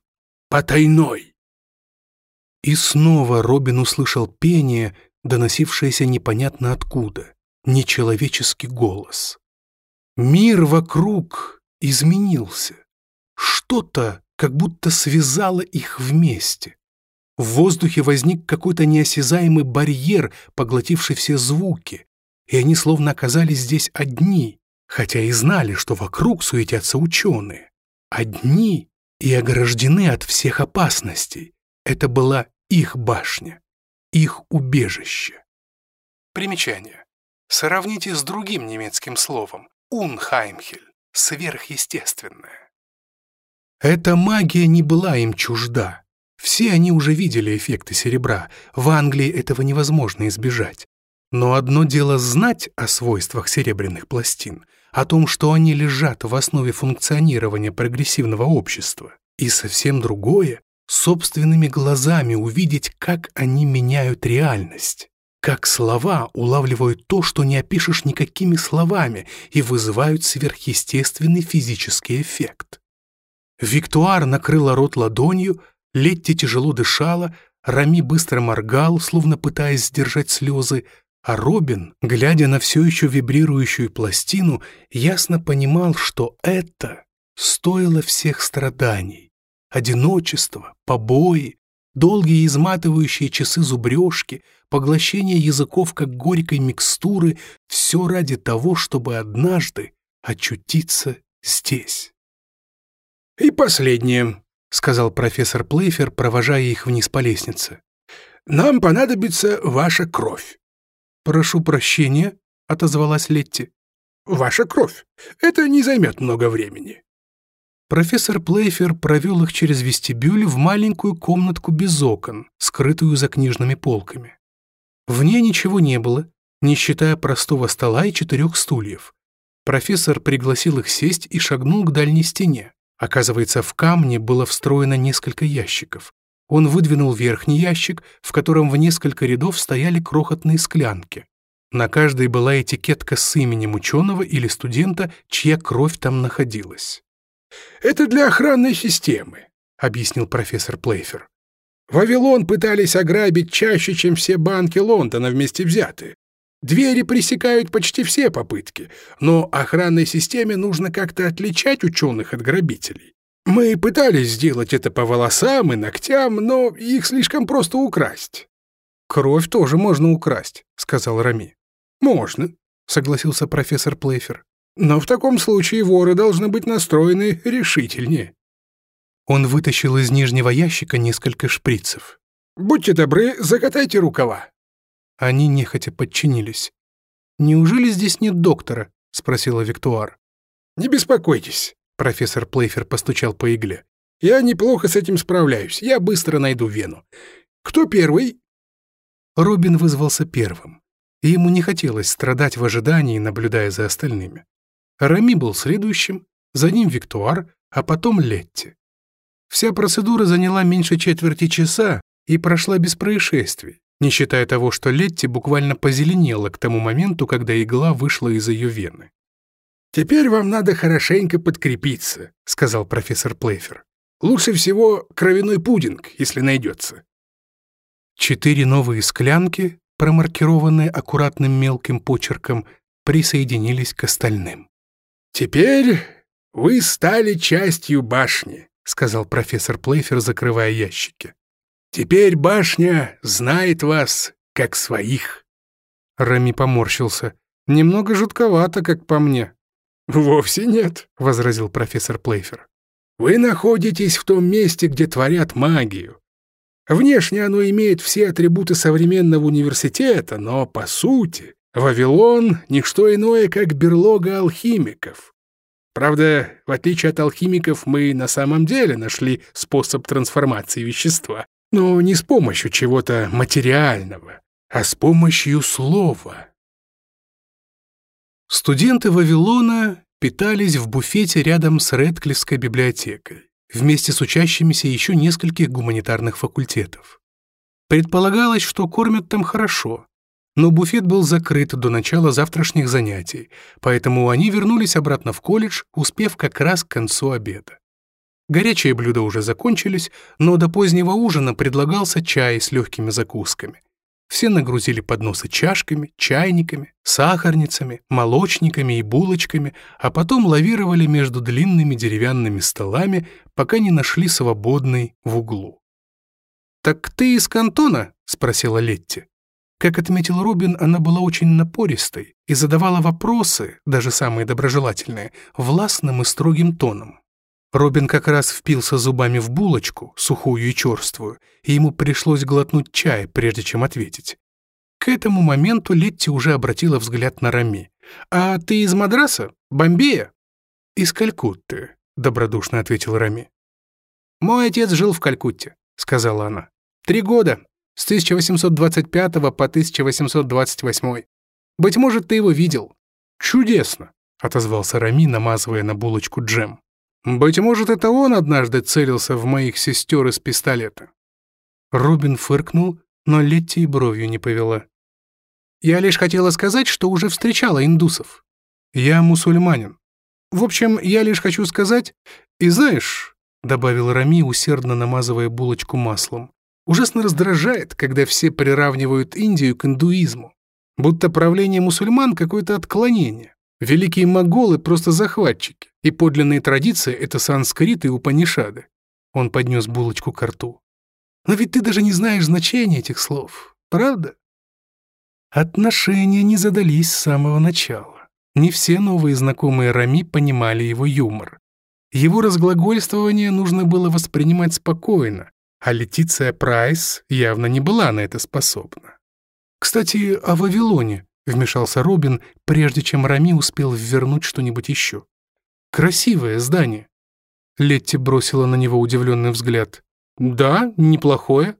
«Потайной!» И снова Робин услышал пение, доносившееся непонятно откуда, нечеловеческий голос. Мир вокруг изменился. Что-то как будто связало их вместе. В воздухе возник какой-то неосязаемый барьер, поглотивший все звуки, и они словно оказались здесь одни, хотя и знали, что вокруг суетятся ученые. Одни и ограждены от всех опасностей. Это была их башня, их убежище. Примечание. Сравните с другим немецким словом «унхаймхель» — сверхъестественное. Эта магия не была им чужда. Все они уже видели эффекты серебра, в Англии этого невозможно избежать. Но одно дело знать о свойствах серебряных пластин, о том, что они лежат в основе функционирования прогрессивного общества, и совсем другое — собственными глазами увидеть, как они меняют реальность, как слова улавливают то, что не опишешь никакими словами, и вызывают сверхъестественный физический эффект. Виктуар накрыла рот ладонью, Летти тяжело дышала, Рами быстро моргал, словно пытаясь сдержать слезы, а Робин, глядя на все еще вибрирующую пластину, ясно понимал, что это стоило всех страданий. Одиночество, побои, долгие изматывающие часы зубрежки, поглощение языков как горькой микстуры — все ради того, чтобы однажды очутиться здесь. И последнее. — сказал профессор Плейфер, провожая их вниз по лестнице. «Нам понадобится ваша кровь». «Прошу прощения», — отозвалась Летти. «Ваша кровь. Это не займет много времени». Профессор Плейфер провел их через вестибюль в маленькую комнатку без окон, скрытую за книжными полками. В ней ничего не было, не считая простого стола и четырех стульев. Профессор пригласил их сесть и шагнул к дальней стене. Оказывается, в камне было встроено несколько ящиков. Он выдвинул верхний ящик, в котором в несколько рядов стояли крохотные склянки. На каждой была этикетка с именем ученого или студента, чья кровь там находилась. «Это для охранной системы», — объяснил профессор Плейфер. «Вавилон пытались ограбить чаще, чем все банки Лондона вместе взятые. Двери пресекают почти все попытки, но охранной системе нужно как-то отличать ученых от грабителей. Мы пытались сделать это по волосам и ногтям, но их слишком просто украсть. «Кровь тоже можно украсть», — сказал Рами. «Можно», — согласился профессор Плейфер. «Но в таком случае воры должны быть настроены решительнее». Он вытащил из нижнего ящика несколько шприцев. «Будьте добры, закатайте рукава», они нехотя подчинились. «Неужели здесь нет доктора?» — спросила Виктуар. «Не беспокойтесь», — профессор Плейфер постучал по игле. «Я неплохо с этим справляюсь. Я быстро найду вену. Кто первый?» Робин вызвался первым. И ему не хотелось страдать в ожидании, наблюдая за остальными. Рами был следующим, за ним Виктуар, а потом Летти. Вся процедура заняла меньше четверти часа и прошла без происшествий не считая того, что Летти буквально позеленела к тому моменту, когда игла вышла из ее вены. «Теперь вам надо хорошенько подкрепиться», — сказал профессор Плейфер. «Лучше всего кровяной пудинг, если найдется». Четыре новые склянки, промаркированные аккуратным мелким почерком, присоединились к остальным. «Теперь вы стали частью башни», — сказал профессор Плейфер, закрывая ящики. Теперь башня знает вас, как своих». Рами поморщился. «Немного жутковато, как по мне». «Вовсе нет», — возразил профессор Плейфер. «Вы находитесь в том месте, где творят магию. Внешне оно имеет все атрибуты современного университета, но, по сути, Вавилон — ничто иное, как берлога алхимиков. Правда, в отличие от алхимиков, мы на самом деле нашли способ трансформации вещества, но не с помощью чего-то материального, а с помощью слова. Студенты Вавилона питались в буфете рядом с Редклифской библиотекой, вместе с учащимися еще нескольких гуманитарных факультетов. Предполагалось, что кормят там хорошо, но буфет был закрыт до начала завтрашних занятий, поэтому они вернулись обратно в колледж, успев как раз к концу обеда. Горячие блюда уже закончились, но до позднего ужина предлагался чай с легкими закусками. Все нагрузили подносы чашками, чайниками, сахарницами, молочниками и булочками, а потом лавировали между длинными деревянными столами, пока не нашли свободный в углу. «Так ты из кантона?» — спросила Летти. Как отметил Робин, она была очень напористой и задавала вопросы, даже самые доброжелательные, властным и строгим тоном. Робин как раз впился зубами в булочку, сухую и черствую, и ему пришлось глотнуть чай, прежде чем ответить. К этому моменту Летти уже обратила взгляд на Рами. «А ты из Мадраса? Бомбея?» «Из Калькутты», — добродушно ответил Рами. «Мой отец жил в Калькутте», — сказала она. «Три года, с 1825 по 1828. Быть может, ты его видел». «Чудесно», — отозвался Рами, намазывая на булочку джем. Быть может, это он однажды целился в моих сестер из пистолета. Рубин фыркнул, но Летти и бровью не повела. Я лишь хотела сказать, что уже встречала индусов. Я мусульманин. В общем, я лишь хочу сказать, и знаешь, добавил Рами, усердно намазывая булочку маслом, ужасно раздражает, когда все приравнивают Индию к индуизму, будто правление мусульман какое-то отклонение. Великие моголы просто захватчики, и подлинные традиции — это санскрит и упанишады. Он поднес булочку к рту. Но ведь ты даже не знаешь значения этих слов, правда? Отношения не задались с самого начала. Не все новые знакомые Рами понимали его юмор. Его разглагольствование нужно было воспринимать спокойно, а Летиция Прайс явно не была на это способна. «Кстати, о Вавилоне», Вмешался Робин, прежде чем Рами успел ввернуть что-нибудь еще. «Красивое здание!» Летти бросила на него удивленный взгляд. «Да, неплохое».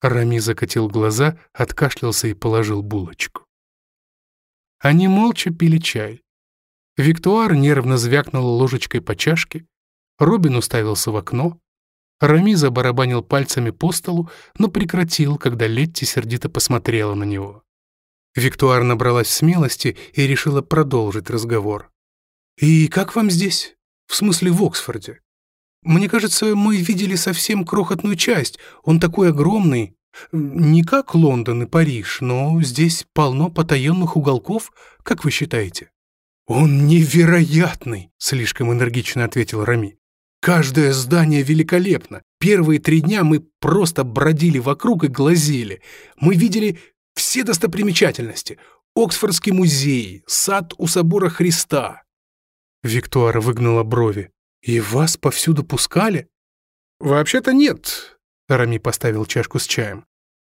Рами закатил глаза, откашлялся и положил булочку. Они молча пили чай. Виктуар нервно звякнул ложечкой по чашке, Робин уставился в окно, Рами забарабанил пальцами по столу, но прекратил, когда Летти сердито посмотрела на него. Виктуар набралась смелости и решила продолжить разговор. «И как вам здесь? В смысле, в Оксфорде? Мне кажется, мы видели совсем крохотную часть. Он такой огромный. Не как Лондон и Париж, но здесь полно потаенных уголков, как вы считаете?» «Он невероятный!» — слишком энергично ответил Рами. «Каждое здание великолепно. Первые три дня мы просто бродили вокруг и глазели. Мы видели все достопримечательности, Оксфордский музей, сад у собора Христа». Виктуара выгнала брови. «И вас повсюду пускали?» «Вообще-то нет», — Рами поставил чашку с чаем.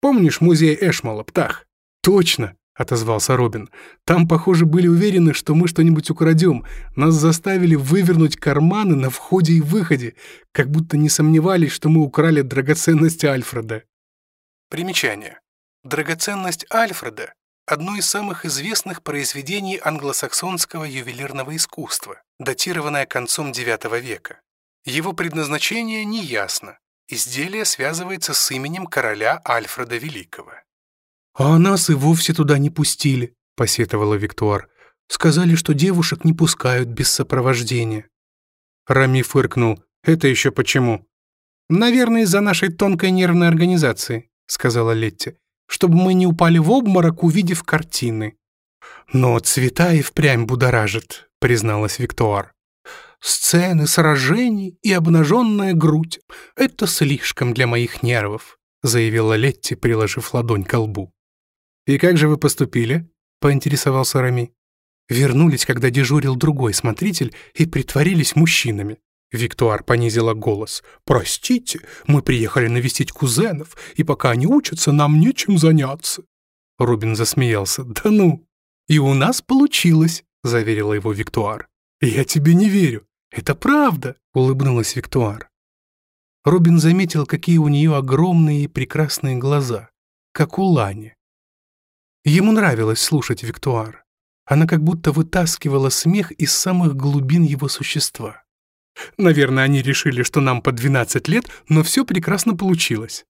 «Помнишь музей Эшмала, птах?» «Точно», — отозвался Робин. «Там, похоже, были уверены, что мы что-нибудь украдем. Нас заставили вывернуть карманы на входе и выходе, как будто не сомневались, что мы украли драгоценности Альфреда». Примечание. Драгоценность Альфреда – одно из самых известных произведений англосаксонского ювелирного искусства, датированное концом IX века. Его предназначение неясно. Изделие связывается с именем короля Альфреда Великого. «А нас и вовсе туда не пустили», – посетовала Виктуар. «Сказали, что девушек не пускают без сопровождения». Рами фыркнул. «Это еще почему?» «Наверное, из-за нашей тонкой нервной организации», — сказала Летти чтобы мы не упали в обморок, увидев картины. Но цвета и впрямь будоражит, призналась Виктуар. Сцены сражений и обнаженная грудь — это слишком для моих нервов, заявила Летти, приложив ладонь к лбу. «И как же вы поступили?» — поинтересовался Рами. Вернулись, когда дежурил другой смотритель, и притворились мужчинами. Виктуар понизила голос. «Простите, мы приехали навестить кузенов, и пока они учатся, нам нечем заняться». Рубин засмеялся. «Да ну! И у нас получилось!» — заверила его Виктуар. «Я тебе не верю! Это правда!» — улыбнулась Виктуар. Рубин заметил, какие у нее огромные и прекрасные глаза, как у Лани. Ему нравилось слушать Виктуар. Она как будто вытаскивала смех из самых глубин его существа. Наверное, они решили, что нам по 12 лет, но все прекрасно получилось.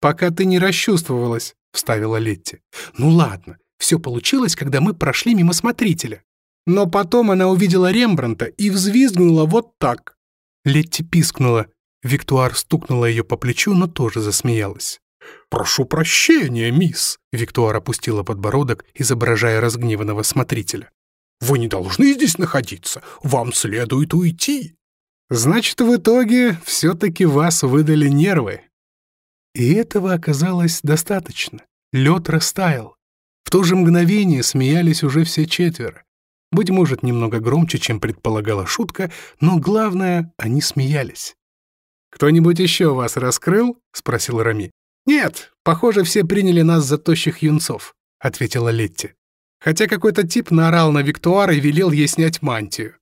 «Пока ты не расчувствовалась», — вставила Летти. «Ну ладно, все получилось, когда мы прошли мимо смотрителя». Но потом она увидела Рембранта и взвизгнула вот так. Летти пискнула. Виктуар стукнула ее по плечу, но тоже засмеялась. «Прошу прощения, мисс!» Виктуар опустила подбородок, изображая разгневанного смотрителя. «Вы не должны здесь находиться. Вам следует уйти!» Значит, в итоге все-таки вас выдали нервы. И этого оказалось достаточно. Лед растаял. В то же мгновение смеялись уже все четверо. Быть может, немного громче, чем предполагала шутка, но главное, они смеялись. «Кто-нибудь еще вас раскрыл?» — спросил Рами. «Нет, похоже, все приняли нас за тощих юнцов», — ответила Летти. «Хотя какой-то тип наорал на Виктуар и велел ей снять мантию.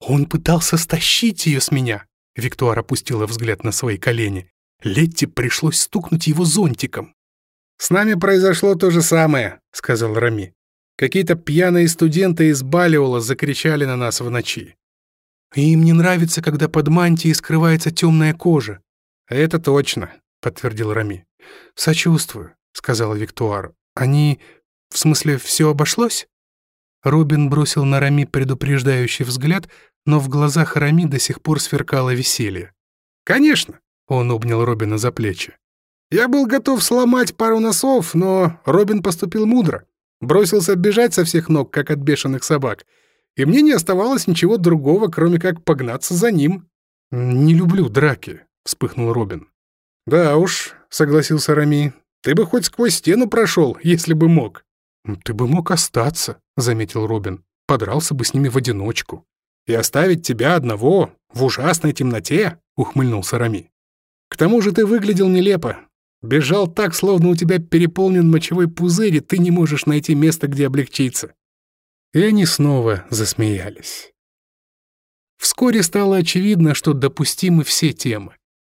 Он пытался стащить ее с меня. Виктуар опустила взгляд на свои колени. Летти пришлось стукнуть его зонтиком. «С нами произошло то же самое», — сказал Рами. «Какие-то пьяные студенты из Балиола закричали на нас в ночи». «Им не нравится, когда под мантией скрывается темная кожа». «Это точно», — подтвердил Рами. «Сочувствую», — сказала Виктуар. «Они... в смысле, все обошлось?» Робин бросил на Рами предупреждающий взгляд, но в глазах Рами до сих пор сверкало веселье. «Конечно!» — он обнял Робина за плечи. «Я был готов сломать пару носов, но Робин поступил мудро. Бросился бежать со всех ног, как от бешеных собак. И мне не оставалось ничего другого, кроме как погнаться за ним». «Не люблю драки», — вспыхнул Робин. «Да уж», — согласился Рами, — «ты бы хоть сквозь стену прошел, если бы мог». «Ты бы мог остаться», — заметил Робин. «Подрался бы с ними в одиночку». «И оставить тебя одного в ужасной темноте?» — ухмыльнулся Рами. «К тому же ты выглядел нелепо. Бежал так, словно у тебя переполнен мочевой пузырь, и ты не можешь найти место, где облегчиться». И они снова засмеялись. Вскоре стало очевидно, что допустимы все темы.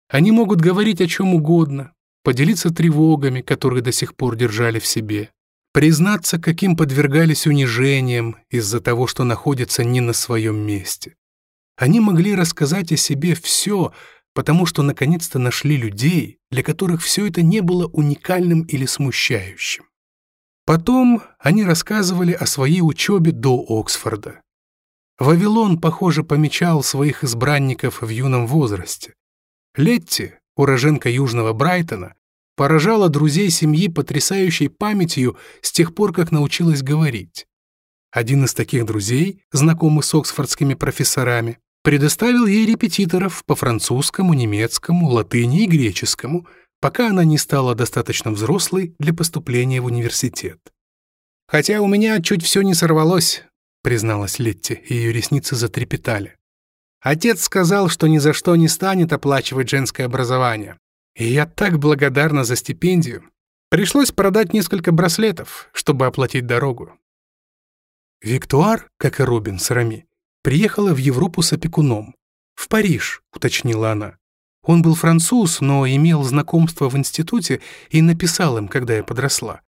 Они могут говорить о чем угодно, поделиться тревогами, которые до сих пор держали в себе, Признаться, каким подвергались унижениям из-за того, что находятся не на своем месте. Они могли рассказать о себе все, потому что наконец-то нашли людей, для которых все это не было уникальным или смущающим. Потом они рассказывали о своей учебе до Оксфорда. Вавилон, похоже, помечал своих избранников в юном возрасте. Летти, уроженка Южного Брайтона, поражала друзей семьи потрясающей памятью с тех пор, как научилась говорить. Один из таких друзей, знакомый с оксфордскими профессорами, предоставил ей репетиторов по французскому, немецкому, латыни и греческому, пока она не стала достаточно взрослой для поступления в университет. «Хотя у меня чуть все не сорвалось», — призналась Летти, и ее ресницы затрепетали. «Отец сказал, что ни за что не станет оплачивать женское образование, я так благодарна за стипендию. Пришлось продать несколько браслетов, чтобы оплатить дорогу. Виктуар, как и Робин с Рами, приехала в Европу с опекуном. В Париж, уточнила она. Он был француз, но имел знакомство в институте и написал им, когда я подросла.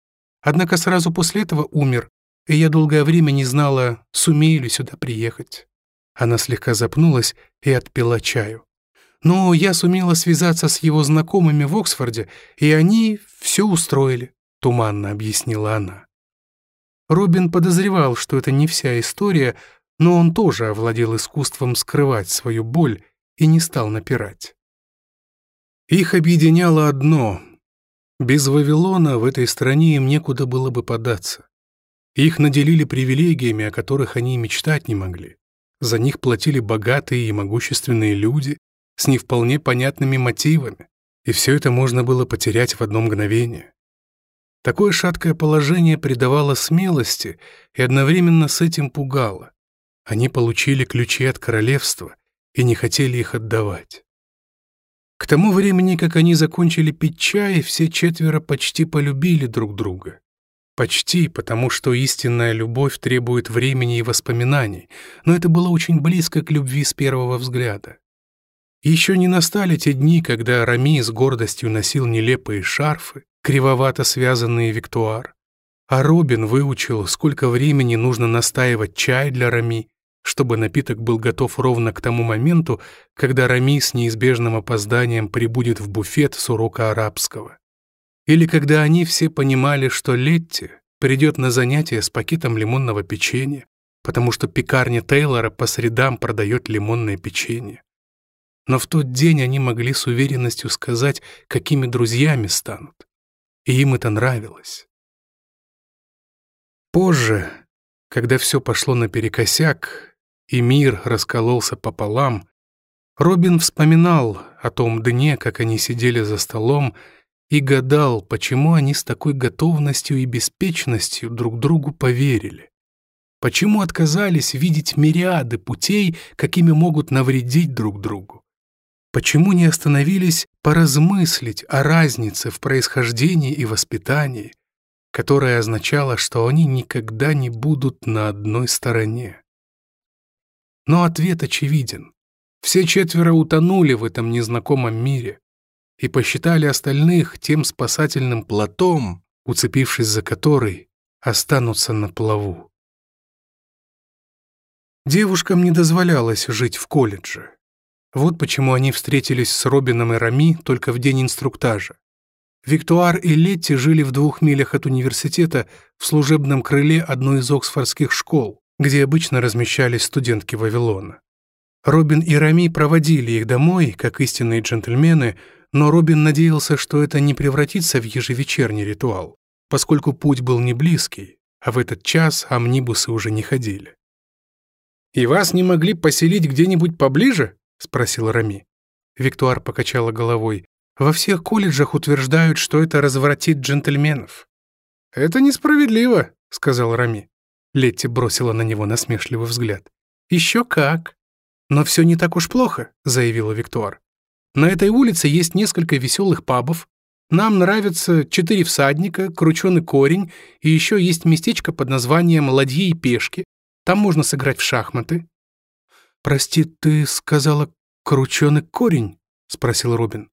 Однако сразу после этого умер, и я долгое время не знала, сумею ли сюда приехать. Она слегка запнулась и отпила чаю. Но я сумела связаться с его знакомыми в Оксфорде, и они все устроили», — туманно объяснила она. Робин подозревал, что это не вся история, но он тоже овладел искусством скрывать свою боль и не стал напирать. Их объединяло одно. Без Вавилона в этой стране им некуда было бы податься. Их наделили привилегиями, о которых они мечтать не могли. За них платили богатые и могущественные люди, с не вполне понятными мотивами, и все это можно было потерять в одно мгновение. Такое шаткое положение придавало смелости и одновременно с этим пугало. Они получили ключи от королевства и не хотели их отдавать. К тому времени, как они закончили пить чай, все четверо почти полюбили друг друга. Почти, потому что истинная любовь требует времени и воспоминаний, но это было очень близко к любви с первого взгляда. Еще не настали те дни, когда Рами с гордостью носил нелепые шарфы, кривовато связанные виктуар. А Робин выучил, сколько времени нужно настаивать чай для Рами, чтобы напиток был готов ровно к тому моменту, когда Рами с неизбежным опозданием прибудет в буфет с урока арабского. Или когда они все понимали, что Летти придет на занятия с пакетом лимонного печенья, потому что пекарня Тейлора по средам продает лимонное печенье но в тот день они могли с уверенностью сказать, какими друзьями станут. И им это нравилось. Позже, когда все пошло наперекосяк, и мир раскололся пополам, Робин вспоминал о том дне, как они сидели за столом, и гадал, почему они с такой готовностью и беспечностью друг другу поверили. Почему отказались видеть мириады путей, какими могут навредить друг другу? Почему не остановились поразмыслить о разнице в происхождении и воспитании, которая означала, что они никогда не будут на одной стороне? Но ответ очевиден. Все четверо утонули в этом незнакомом мире и посчитали остальных тем спасательным плотом, уцепившись за который, останутся на плаву. Девушкам не дозволялось жить в колледже. Вот почему они встретились с Робином и Рами только в день инструктажа. Виктуар и Летти жили в двух милях от университета в служебном крыле одной из оксфордских школ, где обычно размещались студентки Вавилона. Робин и Рами проводили их домой, как истинные джентльмены, но Робин надеялся, что это не превратится в ежевечерний ритуал, поскольку путь был не близкий, а в этот час амнибусы уже не ходили. «И вас не могли поселить где-нибудь поближе?» — спросил Рами. Виктуар покачала головой. «Во всех колледжах утверждают, что это развратит джентльменов». «Это несправедливо», — сказал Рами. Летти бросила на него насмешливый взгляд. «Еще как!» «Но все не так уж плохо», — заявила Виктуар. «На этой улице есть несколько веселых пабов. Нам нравятся четыре всадника, крученый корень, и еще есть местечко под названием «Ладьи и пешки». Там можно сыграть в шахматы. «Прости, ты сказала крученый корень?» — спросил Робин.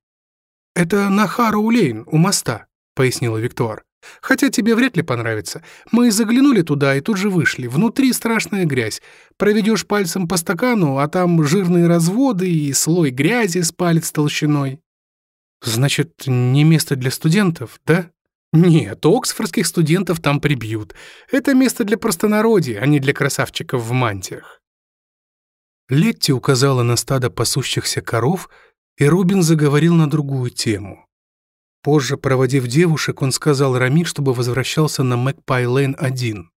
«Это на Хару-Лейн, у моста», — пояснила Виктор. «Хотя тебе вряд ли понравится. Мы заглянули туда и тут же вышли. Внутри страшная грязь. Проведешь пальцем по стакану, а там жирные разводы и слой грязи с палец толщиной». «Значит, не место для студентов, да?» «Нет, оксфордских студентов там прибьют. Это место для простонародья, а не для красавчиков в мантиях». Летти указала на стадо пасущихся коров, и Робин заговорил на другую тему. Позже, проводив девушек, он сказал Рами, чтобы возвращался на Мэгпай-Лейн 1.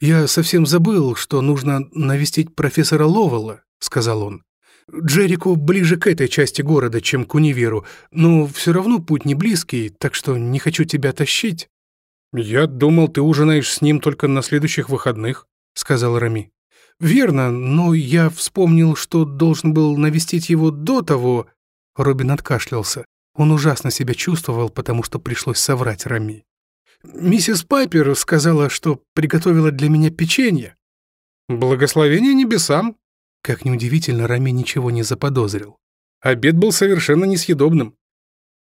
«Я совсем забыл, что нужно навестить профессора Ловела, — сказал он. «Джерику ближе к этой части города, чем к универу, но все равно путь не близкий, так что не хочу тебя тащить». «Я думал, ты ужинаешь с ним только на следующих выходных», — сказал Рами. «Верно, но я вспомнил, что должен был навестить его до того...» Робин откашлялся. Он ужасно себя чувствовал, потому что пришлось соврать Рами. «Миссис Пайпер сказала, что приготовила для меня печенье». «Благословение небесам!» Как неудивительно, Рами ничего не заподозрил. Обед был совершенно несъедобным.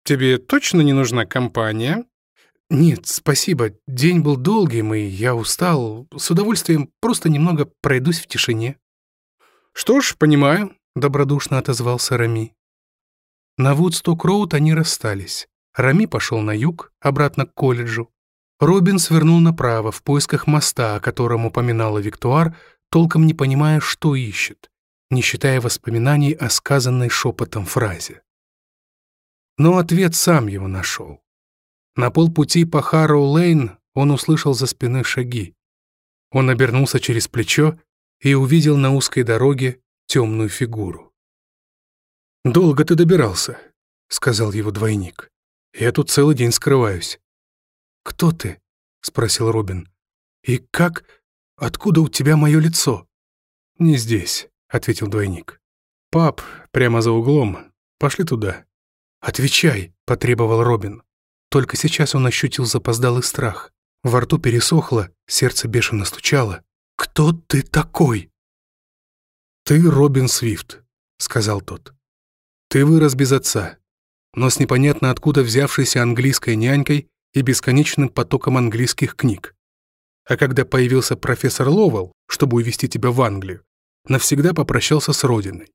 «Тебе точно не нужна компания?» Нет, спасибо, день был долгим, и я устал. С удовольствием просто немного пройдусь в тишине. Что ж, понимаю, добродушно отозвался Рами. На Вудсток-Роуд они расстались. Рами пошел на юг, обратно к колледжу. Робин свернул направо в поисках моста, о котором упоминала Виктуар, толком не понимая, что ищет, не считая воспоминаний о сказанной шепотом фразе. Но ответ сам его нашел. На полпути по Харроу-Лейн он услышал за спиной шаги. Он обернулся через плечо и увидел на узкой дороге темную фигуру. «Долго ты добирался», — сказал его двойник. «Я тут целый день скрываюсь». «Кто ты?» — спросил Робин. «И как? Откуда у тебя мое лицо?» «Не здесь», — ответил двойник. «Пап, прямо за углом. Пошли туда». «Отвечай», — потребовал Робин. Только сейчас он ощутил запоздалый страх. Во рту пересохло, сердце бешено стучало. «Кто ты такой?» «Ты Робин Свифт», — сказал тот. «Ты вырос без отца, но с непонятно откуда взявшейся английской нянькой и бесконечным потоком английских книг. А когда появился профессор Ловел, чтобы увезти тебя в Англию, навсегда попрощался с родиной.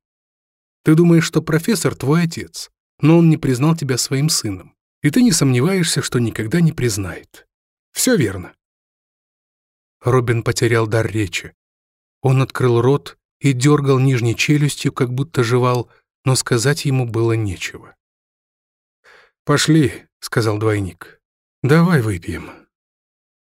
Ты думаешь, что профессор твой отец, но он не признал тебя своим сыном и ты не сомневаешься, что никогда не признает. Все верно. Робин потерял дар речи. Он открыл рот и дергал нижней челюстью, как будто жевал, но сказать ему было нечего. «Пошли», — сказал двойник. «Давай выпьем».